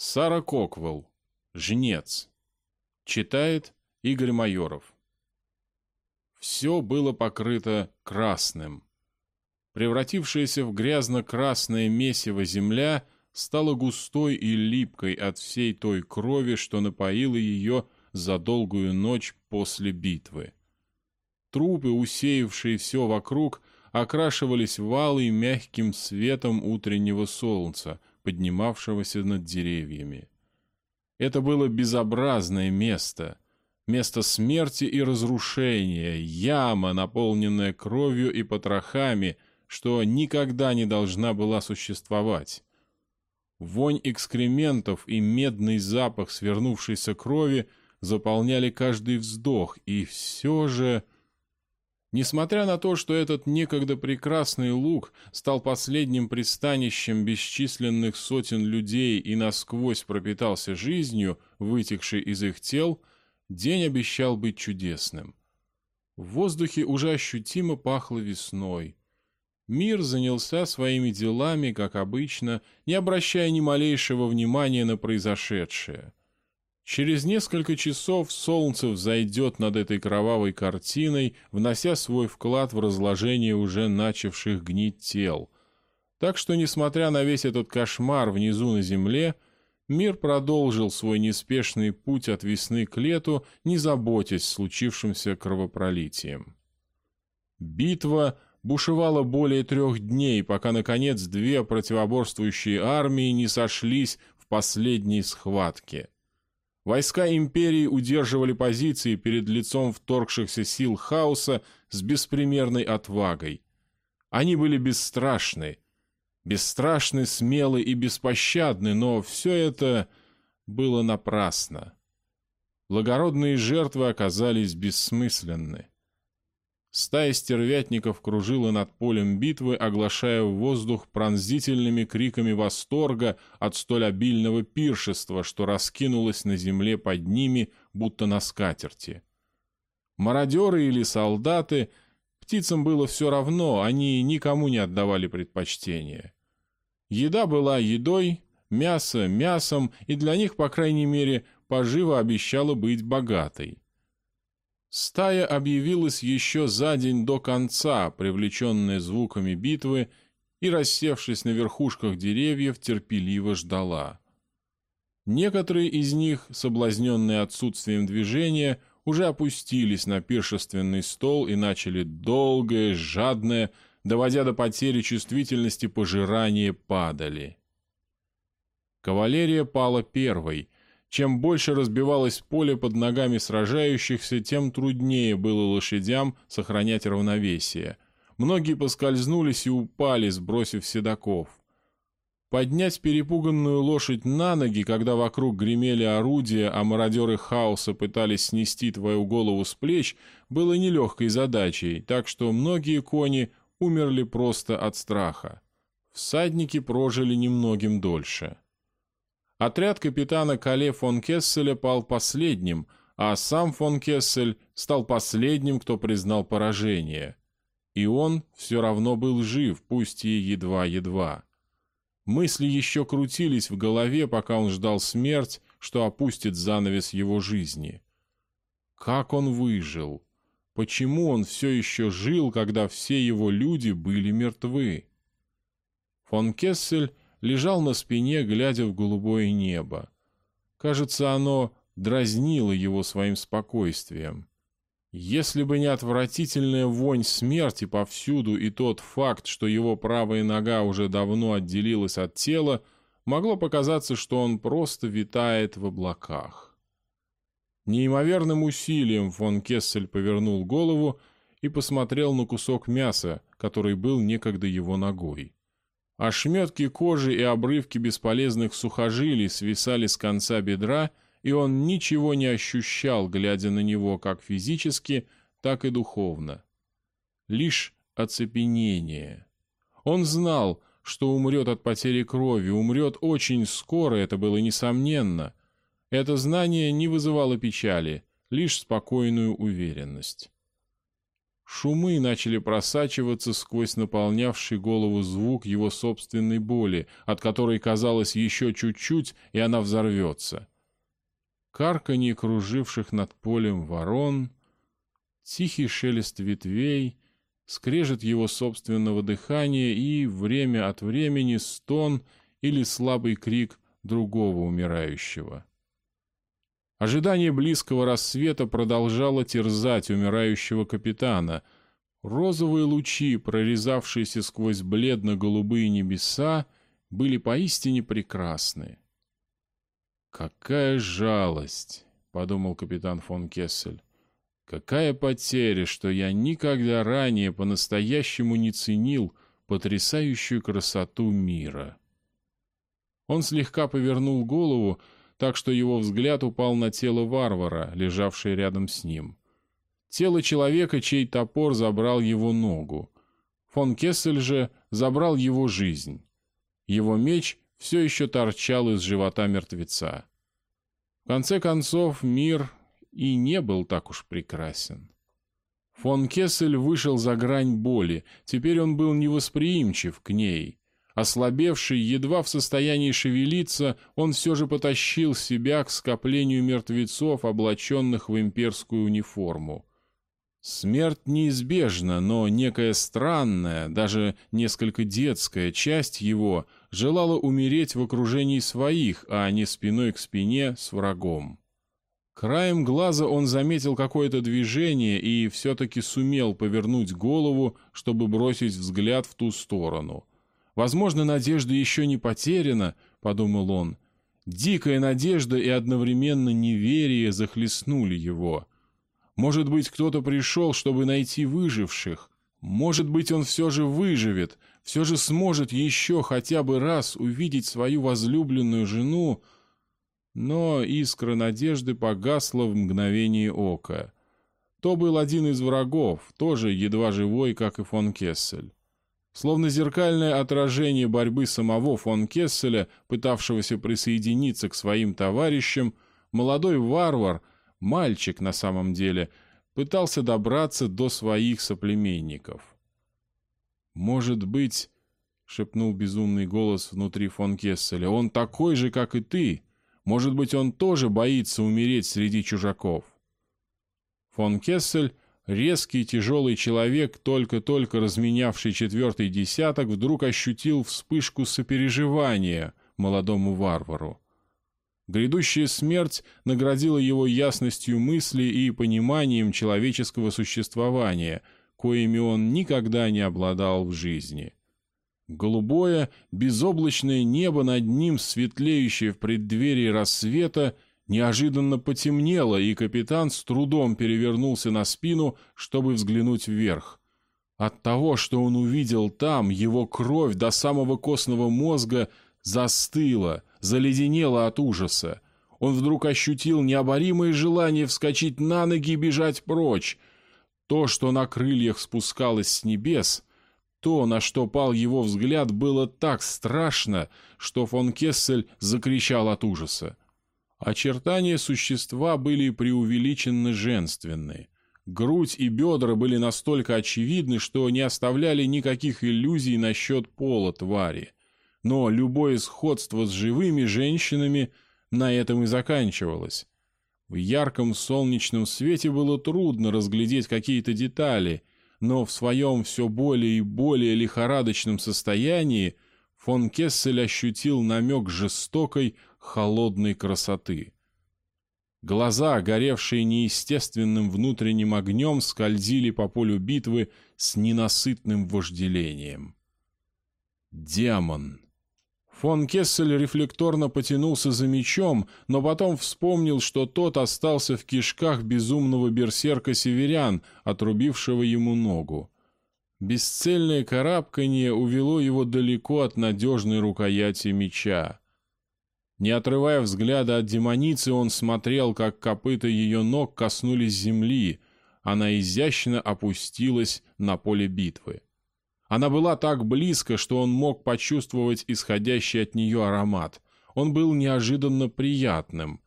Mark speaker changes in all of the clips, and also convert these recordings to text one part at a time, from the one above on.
Speaker 1: Сара Коквелл. Жнец. Читает Игорь Майоров. Все было покрыто красным. Превратившаяся в грязно-красное месиво земля стала густой и липкой от всей той крови, что напоила ее за долгую ночь после битвы. Трупы, усеявшие все вокруг, окрашивались валой мягким светом утреннего солнца, поднимавшегося над деревьями. Это было безобразное место, место смерти и разрушения, яма, наполненная кровью и потрохами, что никогда не должна была существовать. Вонь экскрементов и медный запах свернувшейся крови заполняли каждый вздох, и все же... Несмотря на то, что этот некогда прекрасный луг стал последним пристанищем бесчисленных сотен людей и насквозь пропитался жизнью, вытекшей из их тел, день обещал быть чудесным. В воздухе уже ощутимо пахло весной. Мир занялся своими делами, как обычно, не обращая ни малейшего внимания на произошедшее. Через несколько часов солнце взойдет над этой кровавой картиной, внося свой вклад в разложение уже начавших гнить тел. Так что, несмотря на весь этот кошмар внизу на земле, мир продолжил свой неспешный путь от весны к лету, не заботясь случившимся кровопролитием. Битва бушевала более трех дней, пока, наконец, две противоборствующие армии не сошлись в последней схватке — Войска империи удерживали позиции перед лицом вторгшихся сил хаоса с беспримерной отвагой. Они были бесстрашны, бесстрашны, смелы и беспощадны, но все это было напрасно. Благородные жертвы оказались бессмысленны. Стая стервятников кружила над полем битвы, оглашая воздух пронзительными криками восторга от столь обильного пиршества, что раскинулось на земле под ними, будто на скатерти. Мародеры или солдаты, птицам было все равно, они никому не отдавали предпочтения. Еда была едой, мясо мясом, и для них, по крайней мере, поживо обещала быть богатой. Стая объявилась еще за день до конца, привлеченная звуками битвы, и, рассевшись на верхушках деревьев, терпеливо ждала. Некоторые из них, соблазненные отсутствием движения, уже опустились на пиршественный стол и начали долгое, жадное, доводя до потери чувствительности пожирание падали. Кавалерия пала первой — чем больше разбивалось поле под ногами сражающихся, тем труднее было лошадям сохранять равновесие. Многие поскользнулись и упали, сбросив седаков. Поднять перепуганную лошадь на ноги, когда вокруг гремели орудия, а мародеры хаоса пытались снести твою голову с плеч, было нелегкой задачей, так что многие кони умерли просто от страха. Всадники прожили немногим дольше. Отряд капитана Кале фон Кесселя пал последним, а сам фон Кессель стал последним, кто признал поражение. И он все равно был жив, пусть и едва-едва. Мысли еще крутились в голове, пока он ждал смерть, что опустит занавес его жизни. Как он выжил? Почему он все еще жил, когда все его люди были мертвы? Фон Кессель лежал на спине, глядя в голубое небо. Кажется, оно дразнило его своим спокойствием. Если бы не отвратительная вонь смерти повсюду и тот факт, что его правая нога уже давно отделилась от тела, могло показаться, что он просто витает в облаках. Неимоверным усилием фон Кессель повернул голову и посмотрел на кусок мяса, который был некогда его ногой. Ошметки кожи и обрывки бесполезных сухожилий свисали с конца бедра, и он ничего не ощущал, глядя на него как физически, так и духовно. Лишь оцепенение. Он знал, что умрет от потери крови, умрет очень скоро, это было несомненно. Это знание не вызывало печали, лишь спокойную уверенность. Шумы начали просачиваться сквозь наполнявший голову звук его собственной боли, от которой казалось еще чуть-чуть, и она взорвется. Карканье круживших над полем ворон, тихий шелест ветвей, скрежет его собственного дыхания и, время от времени, стон или слабый крик другого умирающего. Ожидание близкого рассвета продолжало терзать умирающего капитана. Розовые лучи, прорезавшиеся сквозь бледно-голубые небеса, были поистине прекрасны. «Какая жалость!» — подумал капитан фон Кессель. «Какая потеря, что я никогда ранее по-настоящему не ценил потрясающую красоту мира!» Он слегка повернул голову, так что его взгляд упал на тело варвара, лежавшее рядом с ним. Тело человека, чей топор забрал его ногу. Фон Кессель же забрал его жизнь. Его меч все еще торчал из живота мертвеца. В конце концов, мир и не был так уж прекрасен. Фон Кессель вышел за грань боли, теперь он был невосприимчив к ней, Ослабевший, едва в состоянии шевелиться, он все же потащил себя к скоплению мертвецов, облаченных в имперскую униформу. Смерть неизбежна, но некая странная, даже несколько детская часть его желала умереть в окружении своих, а не спиной к спине с врагом. Краем глаза он заметил какое-то движение и все-таки сумел повернуть голову, чтобы бросить взгляд в ту сторону. Возможно, надежда еще не потеряна, подумал он. Дикая надежда и одновременно неверие захлестнули его. Может быть, кто-то пришел, чтобы найти выживших. Может быть, он все же выживет, все же сможет еще хотя бы раз увидеть свою возлюбленную жену. Но искра надежды погасла в мгновение ока. То был один из врагов, тоже едва живой, как и фон Кессель. Словно зеркальное отражение борьбы самого фон Кесселя, пытавшегося присоединиться к своим товарищам, молодой варвар, мальчик на самом деле, пытался добраться до своих соплеменников. «Может быть...» — шепнул безумный голос внутри фон Кесселя. «Он такой же, как и ты. Может быть, он тоже боится умереть среди чужаков». Фон Кессель Резкий тяжелый человек, только-только разменявший четвертый десяток, вдруг ощутил вспышку сопереживания молодому варвару. Грядущая смерть наградила его ясностью мысли и пониманием человеческого существования, коими он никогда не обладал в жизни. Голубое, безоблачное небо над ним, светлеющее в преддверии рассвета, неожиданно потемнело, и капитан с трудом перевернулся на спину, чтобы взглянуть вверх. От того, что он увидел там, его кровь до самого костного мозга застыла, заледенела от ужаса. Он вдруг ощутил необоримое желание вскочить на ноги и бежать прочь. То, что на крыльях спускалось с небес, то, на что пал его взгляд, было так страшно, что фон Кессель закричал от ужаса. Очертания существа были преувеличенно женственны. Грудь и бедра были настолько очевидны, что не оставляли никаких иллюзий насчет пола твари. Но любое сходство с живыми женщинами на этом и заканчивалось. В ярком солнечном свете было трудно разглядеть какие-то детали, но в своем все более и более лихорадочном состоянии фон Кессель ощутил намек жестокой, холодной красоты. Глаза, горевшие неестественным внутренним огнем, скользили по полю битвы с ненасытным вожделением. Демон. Фон Кессель рефлекторно потянулся за мечом, но потом вспомнил, что тот остался в кишках безумного берсерка северян, отрубившего ему ногу. Бесцельное карабканье увело его далеко от надежной рукояти меча. Не отрывая взгляда от демоницы, он смотрел, как копыта ее ног коснулись земли. Она изящно опустилась на поле битвы. Она была так близко, что он мог почувствовать исходящий от нее аромат. Он был неожиданно приятным.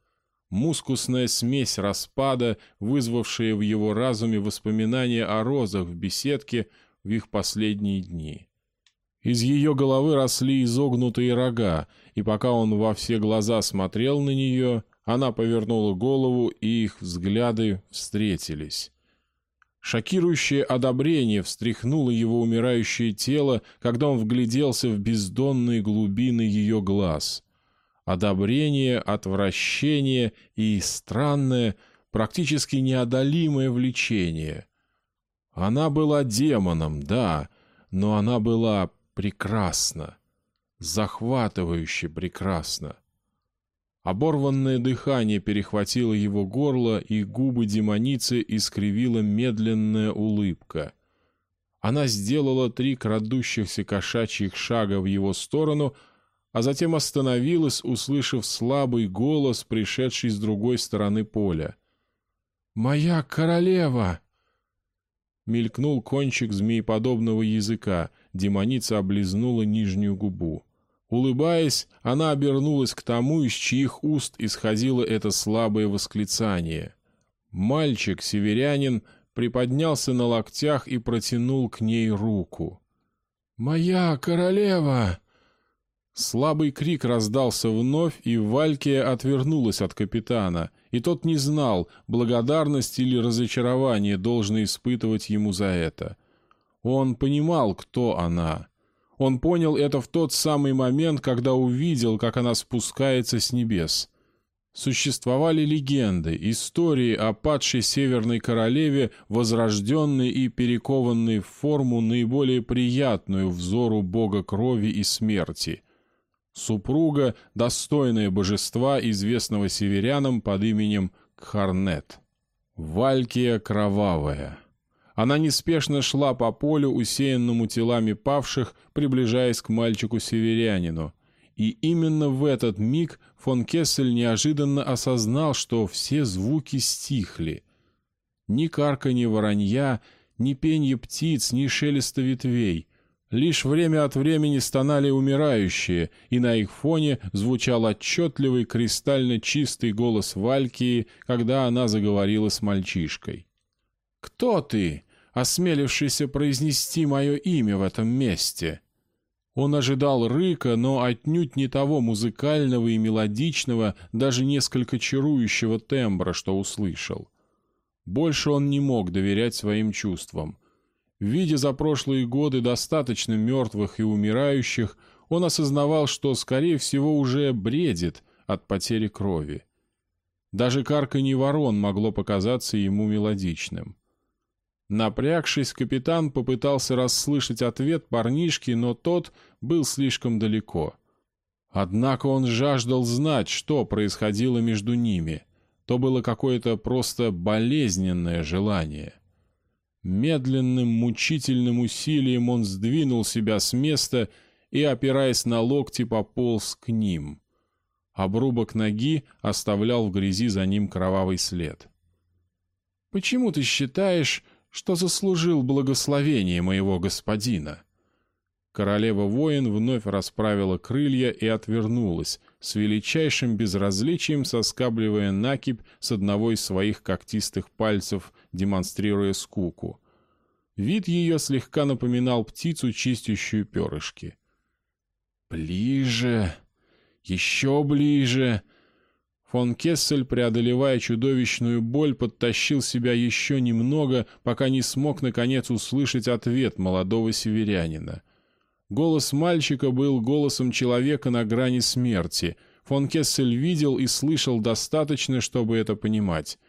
Speaker 1: мускусная смесь распада, вызвавшая в его разуме воспоминания о розах в беседке в их последние дни. Из ее головы росли изогнутые рога, и пока он во все глаза смотрел на нее, она повернула голову, и их взгляды встретились. Шокирующее одобрение встряхнуло его умирающее тело, когда он вгляделся в бездонные глубины ее глаз. Одобрение, отвращение и странное, практически неодолимое влечение. Она была демоном, да, но она была прекрасна, захватывающе прекрасна. Оборванное дыхание перехватило его горло, и губы демоницы искривила медленная улыбка. Она сделала три крадущихся кошачьих шага в его сторону, а затем остановилась, услышав слабый голос, пришедший с другой стороны поля. «Моя королева!» Мелькнул кончик змееподобного языка, демоница облизнула нижнюю губу. Улыбаясь, она обернулась к тому, из чьих уст исходило это слабое восклицание. Мальчик, северянин, приподнялся на локтях и протянул к ней руку. «Моя королева!» Слабый крик раздался вновь, и Валькия отвернулась от капитана, и тот не знал, благодарность или разочарование должны испытывать ему за это. Он понимал, кто она — он понял это в тот самый момент, когда увидел, как она спускается с небес. Существовали легенды, истории о падшей Северной Королеве, возрожденной и перекованной в форму наиболее приятную взору бога крови и смерти. Супруга, достойная божества, известного северянам под именем Кхарнет. Валькия Кровавая. Она неспешно шла по полю, усеянному телами павших, приближаясь к мальчику-северянину. И именно в этот миг фон Кессель неожиданно осознал, что все звуки стихли. Ни карканье воронья, ни пенье птиц, ни шелеста ветвей. Лишь время от времени стонали умирающие, и на их фоне звучал отчетливый кристально чистый голос Валькии, когда она заговорила с мальчишкой. «Кто ты?» осмелившийся произнести мое имя в этом месте. Он ожидал рыка, но отнюдь не того музыкального и мелодичного, даже несколько чарующего тембра, что услышал. Больше он не мог доверять своим чувствам. Видя за прошлые годы достаточно мертвых и умирающих, он осознавал, что, скорее всего, уже бредит от потери крови. Даже карканье ворон могло показаться ему мелодичным. Напрягшись, капитан попытался расслышать ответ парнишки, но тот был слишком далеко. Однако он жаждал знать, что происходило между ними. То было какое-то просто болезненное желание. Медленным, мучительным усилием он сдвинул себя с места и, опираясь на локти, пополз к ним. Обрубок ноги оставлял в грязи за ним кровавый след. «Почему ты считаешь, что заслужил благословение моего господина». Королева-воин вновь расправила крылья и отвернулась, с величайшим безразличием соскабливая накипь с одного из своих когтистых пальцев, демонстрируя скуку. Вид ее слегка напоминал птицу, чистящую перышки. «Ближе! Еще ближе!» Фон Кессель, преодолевая чудовищную боль, подтащил себя еще немного, пока не смог наконец услышать ответ молодого северянина. Голос мальчика был голосом человека на грани смерти. Фон Кессель видел и слышал достаточно, чтобы это понимать.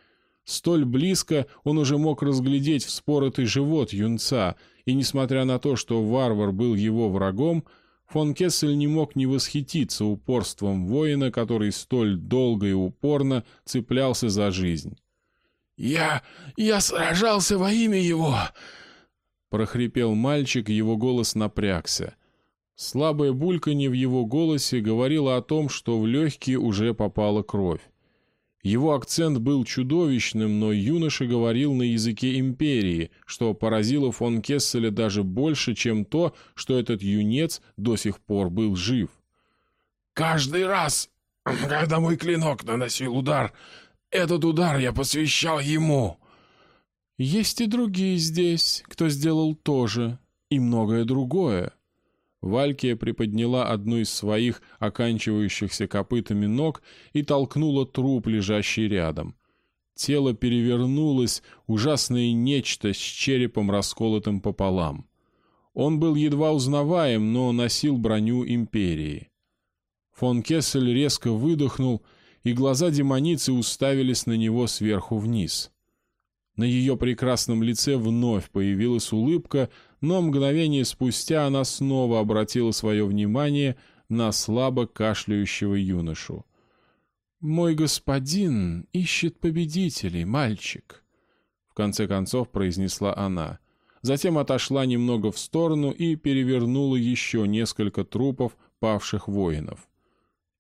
Speaker 1: Столь близко он уже мог разглядеть вспоротый живот юнца, и, несмотря на то, что варвар был его врагом, Фон Кессель не мог не восхититься упорством воина, который столь долго и упорно цеплялся за жизнь. «Я... я сражался во имя его!» Прохрипел мальчик, его голос напрягся. Слабое бульканье в его голосе говорило о том, что в легкие уже попала кровь. Его акцент был чудовищным, но юноша говорил на языке империи, что поразило фон Кесселя даже больше, чем то, что этот юнец до сих пор был жив. «Каждый раз
Speaker 2: когда мой клинок наносил удар, этот удар я посвящал ему».
Speaker 1: «Есть и другие здесь, кто сделал то же, и многое другое». Валькия приподняла одну из своих оканчивающихся копытами ног и толкнула труп, лежащий рядом. Тело перевернулось, ужасное нечто с черепом расколотым пополам. Он был едва узнаваем, но носил броню Империи. Фон Кессель резко выдохнул, и глаза демоницы уставились на него сверху вниз. На ее прекрасном лице вновь появилась улыбка, но мгновение спустя она снова обратила свое внимание на слабо кашляющего юношу. «Мой господин ищет победителей, мальчик», — в конце концов произнесла она. Затем отошла немного в сторону и перевернула еще несколько трупов павших воинов.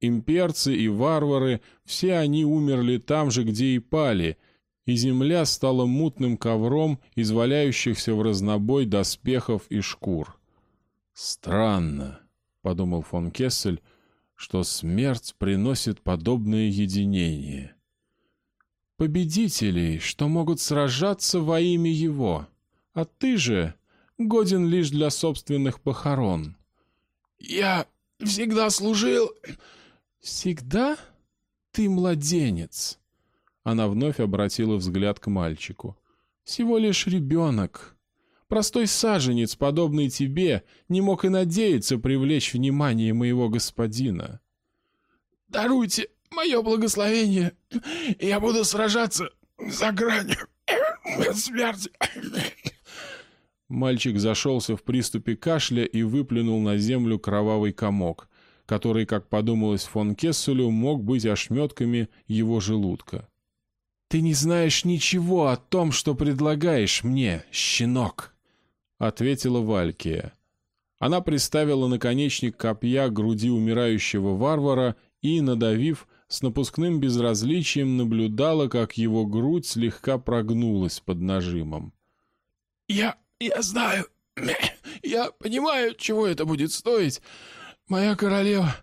Speaker 1: Имперцы и варвары, все они умерли там же, где и пали — и земля стала мутным ковром из валяющихся в разнобой доспехов и шкур. «Странно», — подумал фон Кессель, — «что смерть приносит подобное единение». «Победителей, что могут сражаться во имя его, а ты же годен лишь для собственных похорон».
Speaker 2: «Я всегда служил...»
Speaker 1: «Всегда? Ты младенец». Она вновь обратила взгляд к мальчику. «Всего лишь ребенок. Простой саженец, подобный тебе, не мог и надеяться привлечь внимание моего господина».
Speaker 2: «Даруйте мое благословение, я буду сражаться за гранью смерти».
Speaker 1: Мальчик зашелся в приступе кашля и выплюнул на землю кровавый комок, который, как подумалось фон Кесселю, мог быть ошметками его желудка. «Ты не знаешь ничего о том, что предлагаешь мне, щенок», — ответила Валькия. Она приставила наконечник копья к груди умирающего варвара и, надавив, с напускным безразличием наблюдала, как его грудь слегка прогнулась под нажимом.
Speaker 2: «Я... я знаю... я понимаю, чего это будет стоить, моя королева.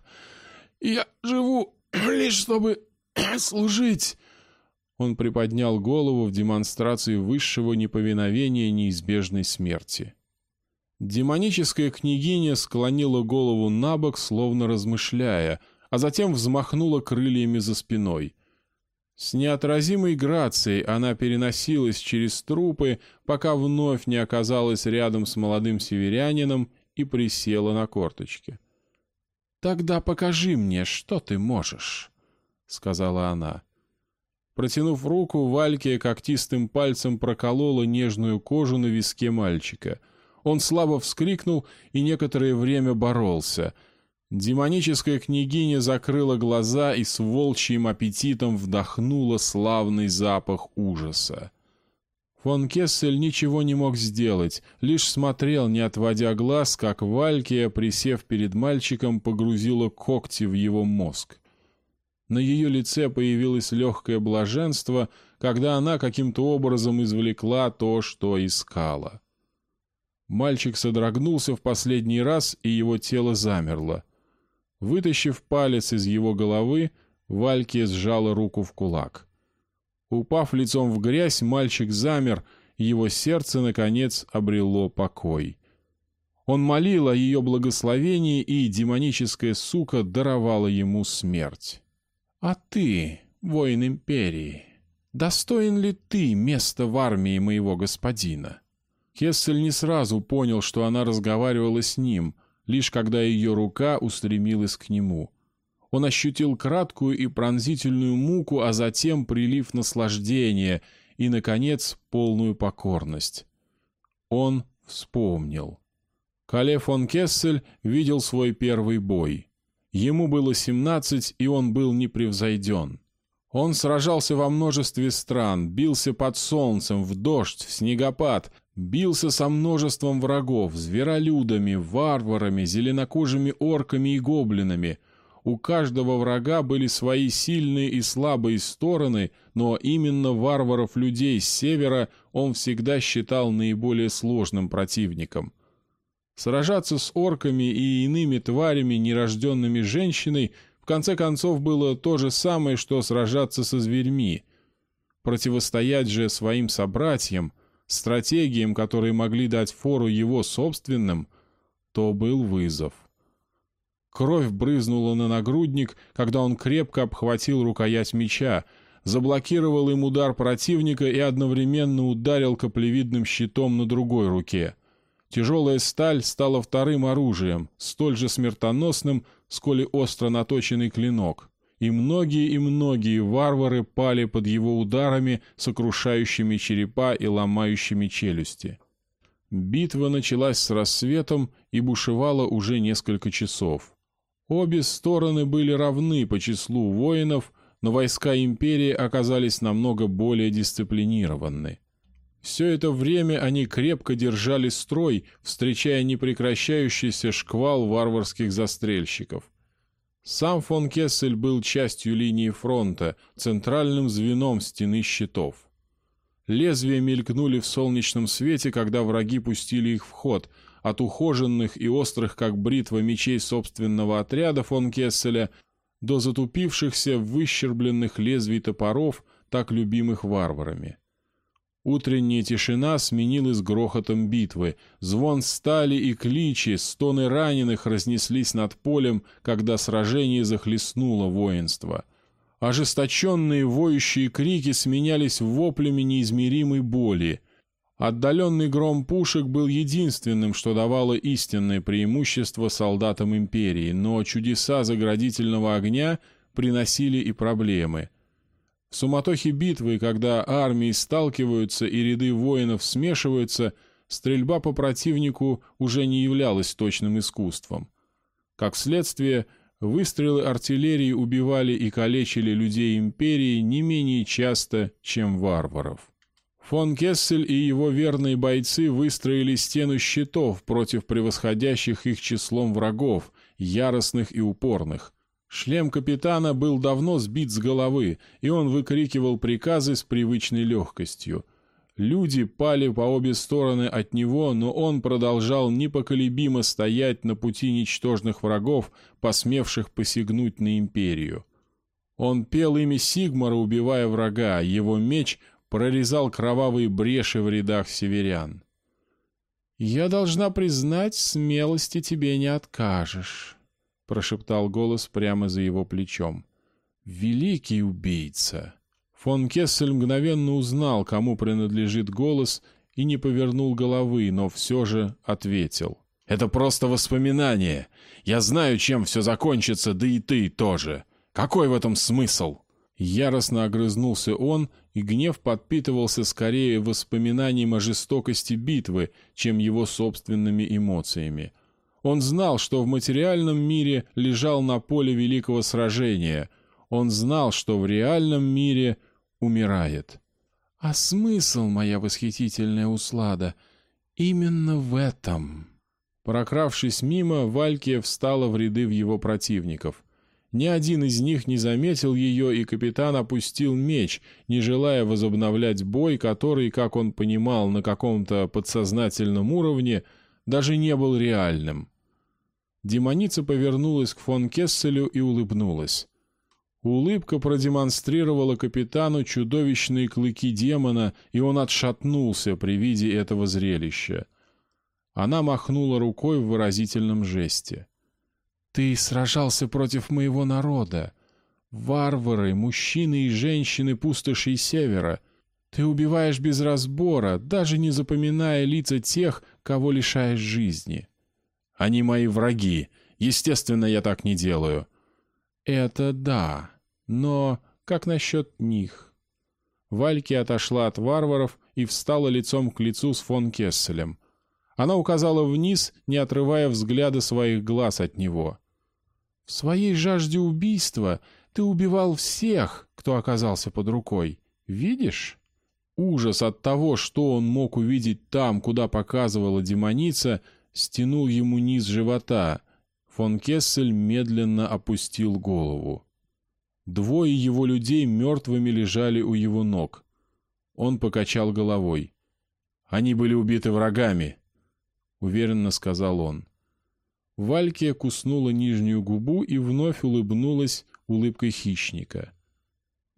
Speaker 2: Я живу лишь чтобы служить он приподнял голову в демонстрации высшего неповиновения неизбежной смерти. Демоническая княгиня склонила голову на бок, словно размышляя, а затем взмахнула крыльями за спиной. С неотразимой грацией она переносилась через трупы, пока вновь не оказалась рядом с молодым северянином и присела на корточки. «Тогда покажи мне, что ты можешь», — сказала она. Протянув руку, Валькия когтистым пальцем проколола нежную кожу на виске мальчика. Он слабо вскрикнул и некоторое время боролся. Демоническая княгиня закрыла глаза и с волчьим аппетитом вдохнула славный запах ужаса. Фон Кессель ничего не мог сделать, лишь смотрел, не отводя глаз, как Валькия, присев перед мальчиком, погрузила когти в его мозг. На ее лице появилось легкое блаженство, когда она каким-то образом извлекла то, что искала. Мальчик содрогнулся в последний раз, и его тело замерло. Вытащив палец из его головы, Вальки сжала руку в кулак. Упав лицом в грязь, мальчик замер, его сердце, наконец, обрело покой. Он молил о ее благословении, и демоническая сука даровала ему смерть. А ты, воин империи, достоин ли ты места в армии моего господина? Хессель не сразу понял, что она разговаривала с ним, лишь когда ее рука устремилась к нему. Он ощутил краткую и пронзительную муку, а затем прилив наслаждения и, наконец, полную покорность. Он вспомнил. Кале фон Кессель видел свой первый бой — Ему было 17, и он был непревзойден. Он сражался во множестве стран, бился под солнцем, в дождь, в снегопад, бился со множеством врагов, зверолюдами, варварами, зеленокожими орками и гоблинами. У каждого врага были свои сильные и слабые стороны, но именно варваров-людей с севера он всегда считал наиболее сложным противником — Сражаться с орками и иными тварями, нерожденными женщиной, в
Speaker 1: конце концов, было то же самое, что сражаться со зверьми. Противостоять же своим собратьям, стратегиям, которые могли дать фору его собственным, то был вызов. Кровь брызнула на нагрудник, когда он крепко обхватил рукоять меча, заблокировал им удар противника и одновременно ударил каплевидным щитом на другой руке. Тяжелая сталь стала вторым оружием, столь же смертоносным, сколь и остро наточенный клинок. И многие и многие варвары пали под его ударами, сокрушающими черепа и ломающими челюсти. Битва началась с рассветом и бушевала уже несколько часов. Обе стороны были равны по числу воинов, но войска империи оказались намного более дисциплинированы. Все это время они крепко держали строй, встречая непрекращающийся шквал варварских застрельщиков. Сам фон Кессель был частью линии фронта, центральным звеном стены щитов. Лезвия мелькнули в солнечном свете, когда враги пустили их в ход, от ухоженных и острых, как бритва мечей собственного отряда фон Кесселя, до затупившихся выщербленных лезвий топоров, так любимых варварами. Утренняя тишина сменилась грохотом битвы. Звон стали и кличи, стоны раненых разнеслись над полем, когда сражение захлестнуло воинство. Ожесточенные воющие крики сменялись воплями неизмеримой боли. Отдаленный гром пушек был единственным, что давало истинное преимущество солдатам империи, но чудеса заградительного огня приносили и проблемы — в суматохе битвы, когда армии сталкиваются и ряды воинов смешиваются, стрельба по противнику уже не являлась точным искусством. Как следствие, выстрелы артиллерии убивали и калечили людей империи не менее часто, чем варваров. Фон Кессель и его верные бойцы выстроили стену щитов против превосходящих их числом врагов, яростных и упорных – Шлем капитана был давно сбит с головы, и он выкрикивал приказы с привычной легкостью. Люди пали по обе стороны от него, но он продолжал непоколебимо стоять на пути ничтожных врагов, посмевших посягнуть на империю. Он пел имя Сигмара, убивая врага, его меч прорезал кровавые бреши в рядах северян. «Я должна признать, смелости тебе не откажешь» прошептал голос прямо за его плечом. «Великий убийца!» Фон Кессель мгновенно узнал, кому принадлежит голос, и не повернул головы, но все же ответил. «Это просто воспоминание. Я знаю, чем все закончится, да и ты тоже. Какой в этом смысл?» Яростно огрызнулся он, и гнев подпитывался скорее воспоминанием о жестокости битвы, чем его собственными эмоциями. Он знал, что в материальном мире лежал на поле великого сражения. Он знал, что в реальном мире умирает. А смысл, моя восхитительная услада, именно в этом. Прокравшись мимо, Валькия встала в ряды в его противников. Ни один из них не заметил ее, и капитан опустил меч, не желая возобновлять бой, который, как он понимал на каком-то подсознательном уровне, даже не был реальным. Демоница повернулась к фон Кесселю и улыбнулась. Улыбка продемонстрировала капитану чудовищные клыки демона, и он отшатнулся при виде этого зрелища. Она махнула рукой в выразительном жесте. «Ты сражался против моего народа. Варвары, мужчины и женщины пустошей севера. Ты убиваешь без разбора, даже не запоминая лица тех, кого лишаешь жизни. Они мои враги. Естественно, я так не делаю. Это да. Но как насчет них? Вальки отошла от варваров и встала лицом к лицу с фон Кесселем. Она указала вниз, не отрывая взгляда своих глаз от него. В своей жажде убийства ты убивал всех, кто оказался под рукой. Видишь? Ужас от того, что он мог увидеть там, куда показывала демоница, стянул ему низ живота. Фон Кессель медленно опустил голову. Двое его людей мертвыми лежали у его ног. Он покачал головой. «Они были убиты врагами», — уверенно сказал он. Валькия куснула нижнюю губу и вновь улыбнулась улыбкой хищника.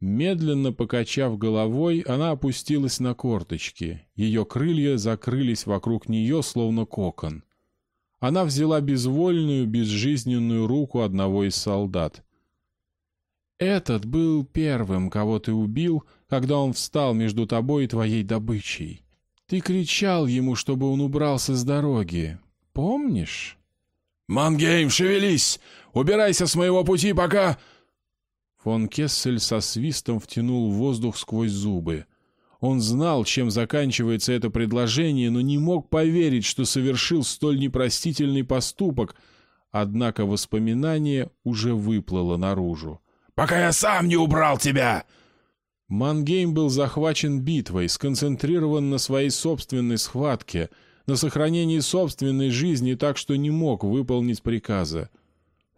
Speaker 1: Медленно покачав головой, она опустилась на корточки. Ее крылья закрылись вокруг нее, словно кокон. Она взяла безвольную, безжизненную руку одного из солдат. «Этот был первым, кого ты убил, когда он встал между тобой и твоей добычей. Ты кричал ему, чтобы он убрался с дороги. Помнишь?»
Speaker 2: «Мангейм, шевелись! Убирайся с моего пути, пока...»
Speaker 1: Фон Кессель со свистом втянул воздух сквозь зубы. Он знал, чем заканчивается это предложение, но не мог поверить, что совершил столь непростительный поступок, однако воспоминание уже выплыло наружу.
Speaker 2: «Пока я сам не убрал тебя!»
Speaker 1: Мангейм был захвачен битвой, сконцентрирован на своей собственной схватке, на сохранении собственной жизни так, что не мог выполнить приказа.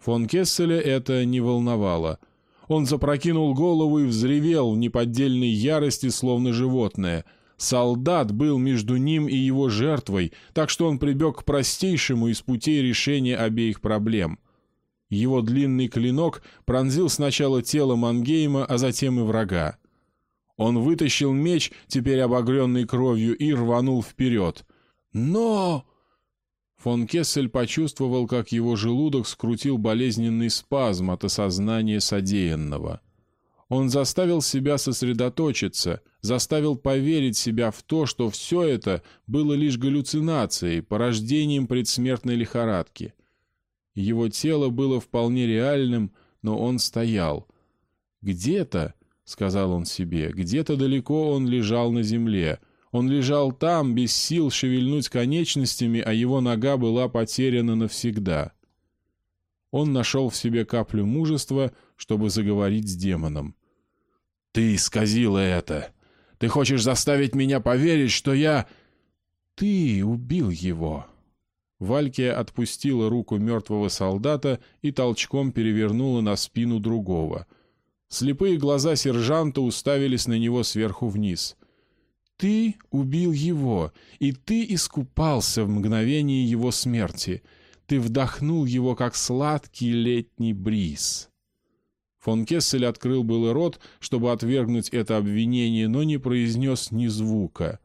Speaker 1: Фон Кесселя это не волновало — он запрокинул голову и взревел в неподдельной ярости, словно животное. Солдат был между ним и его жертвой, так что он прибег к простейшему из путей решения обеих проблем. Его длинный клинок пронзил сначала тело Мангейма, а затем и врага. Он вытащил меч, теперь обогренный кровью, и рванул вперед. «Но...» Фон Кессель почувствовал, как его желудок скрутил болезненный спазм от осознания содеянного. Он заставил себя сосредоточиться, заставил поверить себя в то, что все это было лишь галлюцинацией, порождением предсмертной лихорадки. Его тело было вполне реальным, но он стоял. «Где-то», — сказал он себе, — «где-то далеко он лежал на земле». Он лежал там, без сил шевельнуть конечностями, а его нога была потеряна навсегда. Он нашел в себе каплю мужества, чтобы заговорить с демоном. «Ты исказила это! Ты хочешь заставить меня поверить, что я...» «Ты убил его!» Валькия отпустила руку мертвого солдата и толчком перевернула на спину другого. Слепые глаза сержанта уставились на него сверху вниз. Ты убил его, и ты искупался в мгновении его смерти. Ты вдохнул его, как сладкий летний бриз. Фон Кессель открыл было рот, чтобы отвергнуть это обвинение, но не произнес ни звука.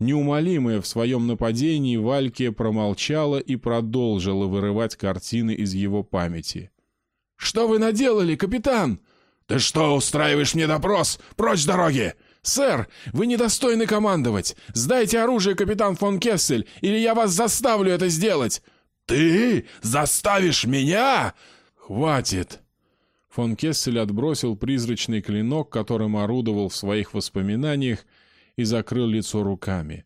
Speaker 1: Неумолимая в своем нападении, Валькия промолчала и продолжила вырывать картины из его памяти.
Speaker 2: «Что вы наделали, капитан?» «Ты что, устраиваешь мне допрос? Прочь с дороги! «Сэр, вы недостойны командовать! Сдайте оружие, капитан фон Кессель, или я вас заставлю это сделать!» «Ты заставишь меня?»
Speaker 1: «Хватит!» Фон Кессель отбросил призрачный клинок, которым орудовал в своих воспоминаниях, и закрыл лицо руками.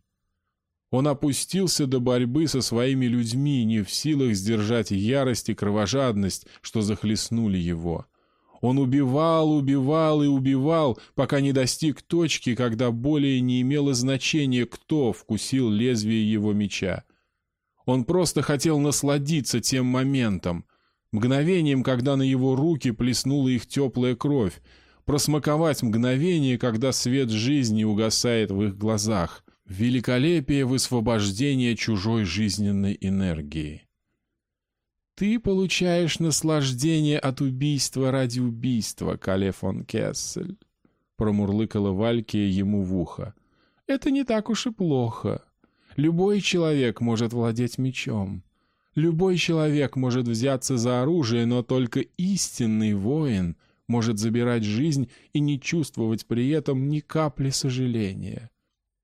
Speaker 1: Он опустился до борьбы со своими людьми, не в силах сдержать ярость и кровожадность, что захлестнули его. Он убивал, убивал и убивал, пока не достиг точки, когда более не имело значения, кто вкусил лезвие его меча. Он просто хотел насладиться тем моментом, мгновением, когда на его руки плеснула их теплая кровь, просмаковать мгновение, когда свет жизни угасает в их глазах, великолепие высвобождения чужой жизненной энергии. Ты получаешь наслаждение от убийства ради убийства, Кале фон Кессель, промурлыкала Валькия ему в ухо. Это не так уж и плохо. Любой человек может владеть мечом. Любой человек может взяться за оружие, но только истинный воин может забирать жизнь и не чувствовать при этом ни капли сожаления.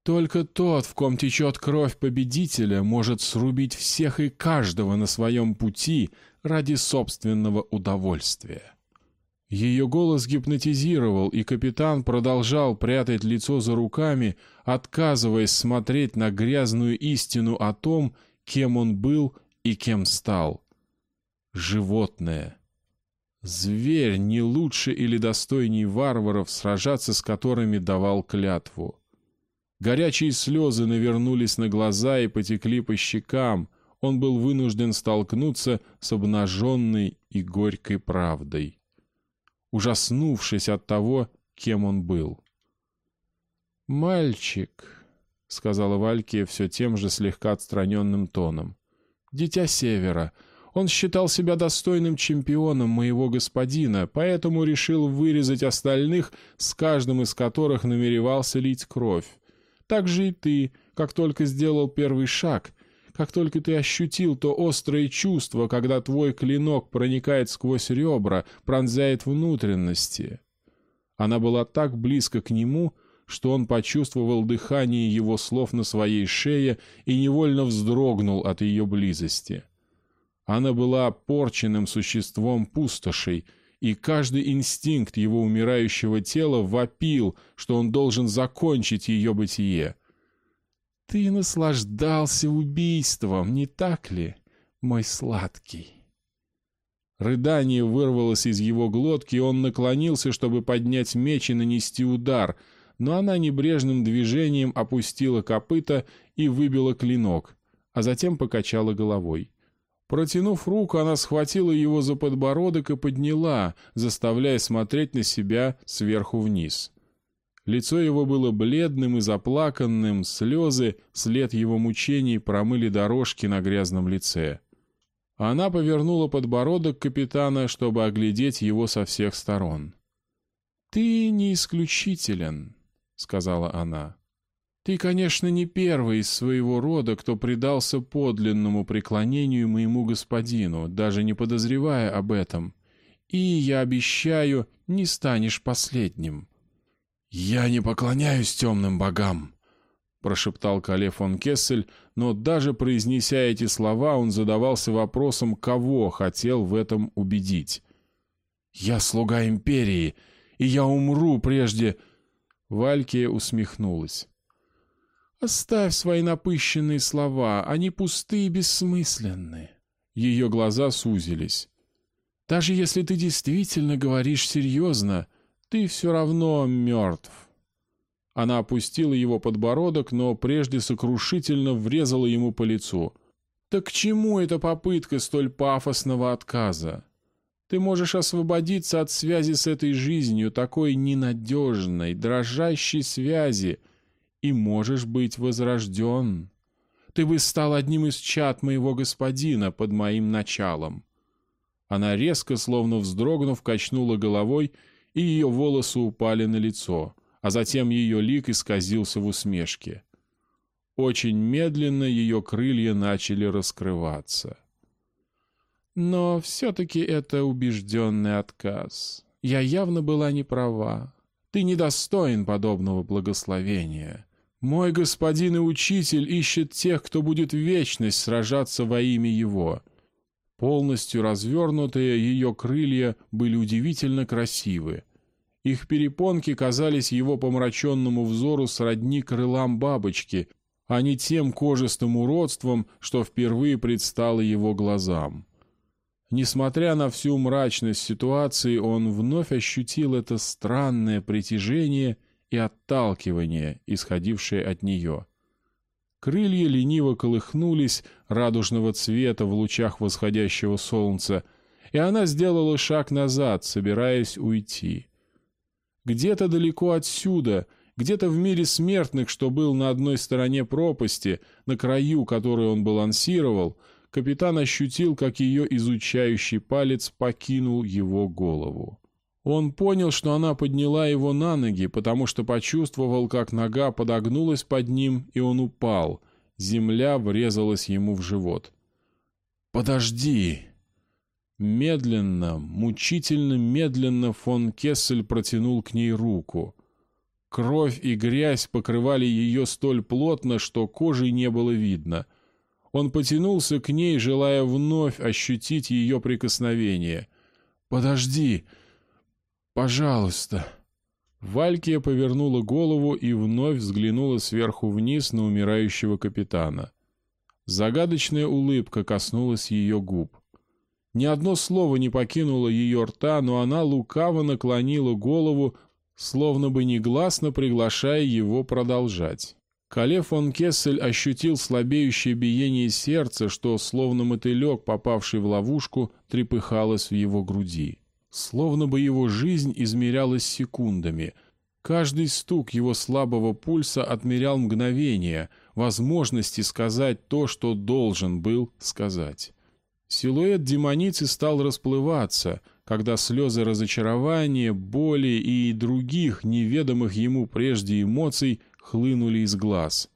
Speaker 1: Только тот, в ком течет кровь победителя, может срубить всех и каждого на своем пути ради собственного удовольствия. Ее голос гипнотизировал, и капитан продолжал прятать лицо за руками, отказываясь смотреть на грязную истину о том, кем он был и кем стал. Животное. Зверь не лучше или достойней варваров, сражаться с которыми давал клятву. Горячие слезы навернулись на глаза и потекли по щекам. Он был вынужден столкнуться с обнаженной и горькой правдой, ужаснувшись от того, кем он был. «Мальчик», — сказала Валькия все тем же слегка отстраненным тоном, — «дитя Севера, Он считал себя достойным чемпионом моего господина, поэтому решил вырезать остальных, с каждым из которых намеревался лить кровь. Так же и ты, как только сделал первый шаг, как только ты ощутил то острое чувство, когда твой клинок проникает сквозь ребра, пронзает внутренности. Она была так близко к нему, что он почувствовал дыхание его слов на своей шее и невольно вздрогнул от ее близости. Она была порченным существом пустошей, и каждый инстинкт его умирающего тела вопил, что он должен закончить ее бытие. «Ты наслаждался убийством, не так ли, мой сладкий?» Рыдание вырвалось из его глотки, и он наклонился, чтобы поднять меч и нанести удар — но она небрежным движением опустила копыта и выбила клинок, а затем покачала головой. Протянув руку, она схватила его за подбородок и подняла, заставляя смотреть на себя сверху вниз. Лицо его было бледным и заплаканным, слезы, след его мучений промыли дорожки на грязном лице. Она повернула подбородок капитана, чтобы оглядеть его со всех сторон. «Ты не исключителен», сказала она. Ты, конечно, не первый из своего рода, кто предался подлинному преклонению моему господину, даже не подозревая об этом. И, я обещаю, не станешь последним. «Я не поклоняюсь темным богам», — прошептал Кале фон Кессель, но даже произнеся эти слова, он задавался вопросом, кого хотел в этом убедить. «Я слуга империи, и я умру прежде...» Валькия усмехнулась. «Оставь свои напыщенные слова, они пустые и бессмысленны». Ее глаза сузились. «Даже если ты действительно говоришь серьезно, ты все равно мертв». Она опустила его подбородок, но прежде сокрушительно врезала ему по лицу. «Так к чему эта попытка столь пафосного отказа? Ты можешь освободиться от связи с этой жизнью, такой ненадежной, дрожащей связи, и можешь быть возрожден. Ты бы стал одним из чад моего господина под моим началом». Она резко, словно вздрогнув, качнула головой, и ее волосы упали на лицо, а затем ее лик исказился в усмешке. Очень медленно ее крылья начали раскрываться. Но все-таки это убежденный отказ. Я явно была не права. Ты недостоин подобного благословения. Мой господин и учитель ищет тех, кто будет в вечность сражаться во имя его. Полностью развернутые ее крылья были удивительно красивы. Их перепонки казались его помраченному взору сродни крылам бабочки, а не тем кожистым уродством, что впервые предстало его глазам. Несмотря на всю мрачность ситуации, он вновь ощутил это странное притяжение и отталкивание, исходившее от нее. Крылья лениво колыхнулись радужного цвета в лучах восходящего солнца, и она сделала шаг назад, собираясь уйти. Где-то далеко отсюда, где-то в мире смертных, что был на одной стороне пропасти, на краю которой он балансировал — капитан ощутил, как ее изучающий палец покинул его голову. Он понял, что она подняла его на ноги, потому что почувствовал, как нога подогнулась под ним, и он упал. Земля врезалась ему в живот. «Подожди!» Медленно, мучительно медленно фон Кессель протянул к ней руку. Кровь и грязь покрывали ее столь плотно, что кожи не было видно — он потянулся к ней, желая вновь ощутить ее прикосновение. «Подожди! Пожалуйста!» Валькия повернула голову и вновь взглянула сверху вниз на умирающего капитана. Загадочная улыбка коснулась ее губ. Ни одно слово не покинуло ее рта, но она лукаво наклонила голову, словно бы негласно приглашая его продолжать. Кале фон Кессель ощутил слабеющее биение сердца, что, словно мотылек, попавший в ловушку, трепыхалось в его груди. Словно бы его жизнь измерялась секундами. Каждый стук его слабого пульса отмерял мгновение, возможности сказать то, что должен был сказать. Силуэт демоницы стал расплываться, когда слезы разочарования, боли и других неведомых ему прежде эмоций хлынули из глаз.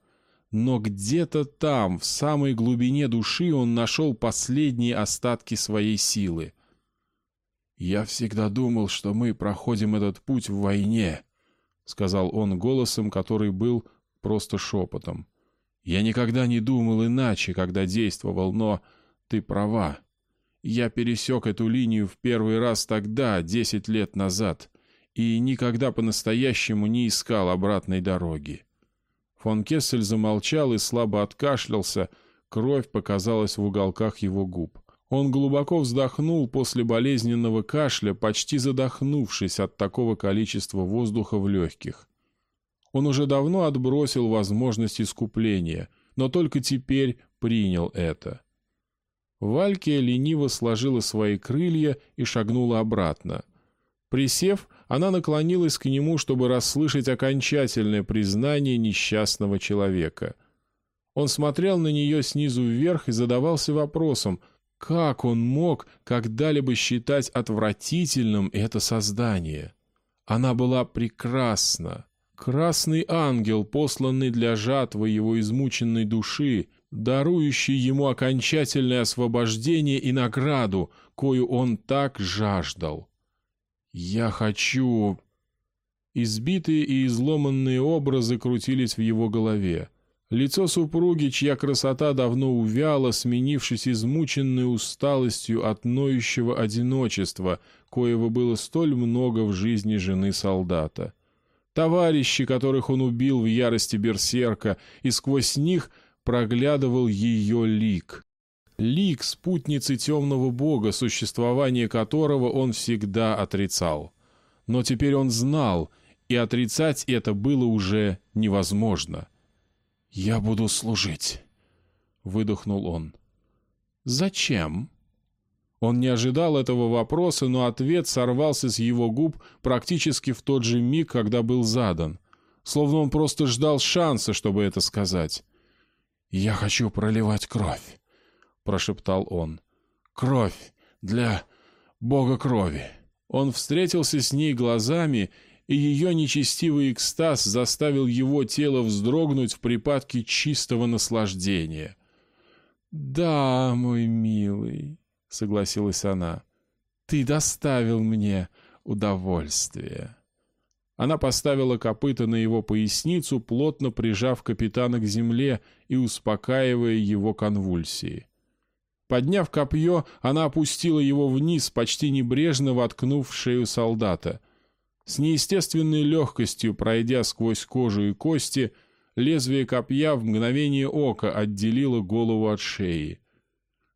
Speaker 1: Но где-то там, в самой глубине души, он нашел последние остатки своей силы. «Я всегда думал, что мы проходим этот путь в войне», — сказал он голосом, который был просто шепотом. «Я никогда не думал иначе, когда действовал, но ты права. Я пересек эту линию в первый раз тогда, десять лет назад, и никогда по-настоящему не искал обратной дороги. Фон Кессель замолчал и слабо откашлялся, кровь показалась в уголках его губ. Он глубоко вздохнул после болезненного кашля, почти задохнувшись от такого количества воздуха в легких. Он уже давно отбросил возможность искупления, но только теперь принял это. Валькия лениво сложила свои крылья и шагнула обратно. Присев, она наклонилась к нему, чтобы расслышать окончательное признание несчастного человека. Он смотрел на нее снизу вверх и задавался вопросом, как он мог когда-либо считать отвратительным это создание. Она была прекрасна. Красный ангел, посланный для жатвы его измученной души, дарующий ему окончательное освобождение и награду, кою он так жаждал. «Я хочу...» Избитые и изломанные образы крутились в его голове. Лицо супруги, чья красота давно увяла, сменившись измученной усталостью от ноющего одиночества, коего было столь много в жизни жены солдата. Товарищи, которых он убил в ярости берсерка, и сквозь них — проглядывал ее лик. Лик спутницы темного бога, существование которого он всегда отрицал. Но теперь он знал, и отрицать это было уже невозможно. «Я буду служить», — выдохнул он. «Зачем?» Он не ожидал этого вопроса, но ответ сорвался с его губ практически в тот же миг, когда был задан. Словно он просто ждал шанса, чтобы это сказать. «Я хочу проливать кровь», — прошептал он. «Кровь для бога крови». Он встретился с ней глазами, и ее нечестивый экстаз заставил его тело вздрогнуть в припадке чистого наслаждения. «Да, мой милый», — согласилась она, — «ты доставил мне удовольствие». Она поставила копыта на его поясницу, плотно прижав капитана к земле и успокаивая его конвульсии. Подняв копье, она опустила его вниз, почти небрежно воткнув в шею солдата. С неестественной легкостью, пройдя сквозь кожу и кости, лезвие копья в мгновение ока отделило голову от шеи.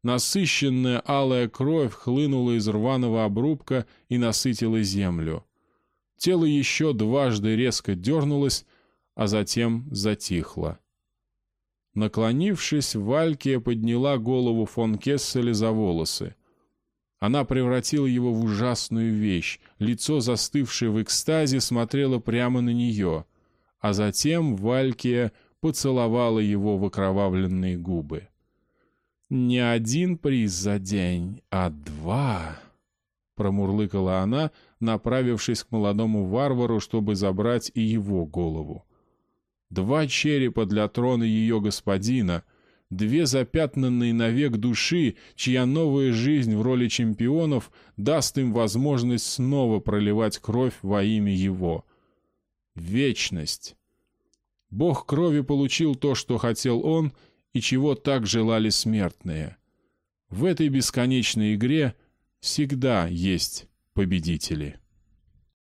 Speaker 1: Насыщенная алая кровь хлынула из рваного обрубка и насытила землю. Тело еще дважды резко дернулось, а затем затихло. Наклонившись, Валькия подняла голову фон Кесселя за волосы. Она превратила его в ужасную вещь. Лицо, застывшее в экстазе, смотрело прямо на нее, а затем Валькия поцеловала его в окровавленные губы. «Не один приз за день, а два!» Промурлыкала она, направившись к молодому варвару, чтобы забрать и его голову. Два черепа для трона ее господина, две запятнанные навек души, чья новая жизнь в роли чемпионов даст им возможность снова проливать кровь во имя его. Вечность. Бог крови получил то, что хотел он, и чего так желали смертные. В этой бесконечной игре всегда есть победители.